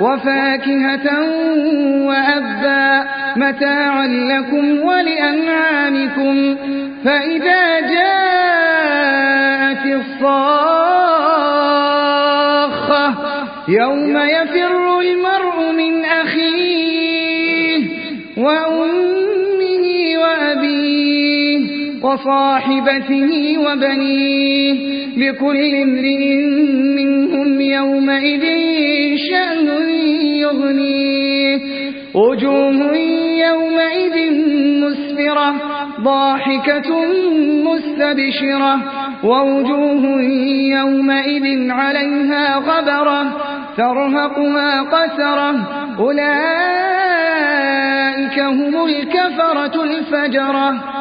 وفاكهة وأبا متاعا لكم ولأنعامكم. فإذا جاءت الصاخة يوم يفر المرء من أخيه وأمه وأبيه وصاحبته وبنيه لكل امرئ منهم يومئذ شأن يغنيه وجوه يومئذ مسفرة ضاحكة مستبشرة. ووجوه يومئذ عليها غبرة ترهقها قسرة. أولئك هم الكفرة الفجرة.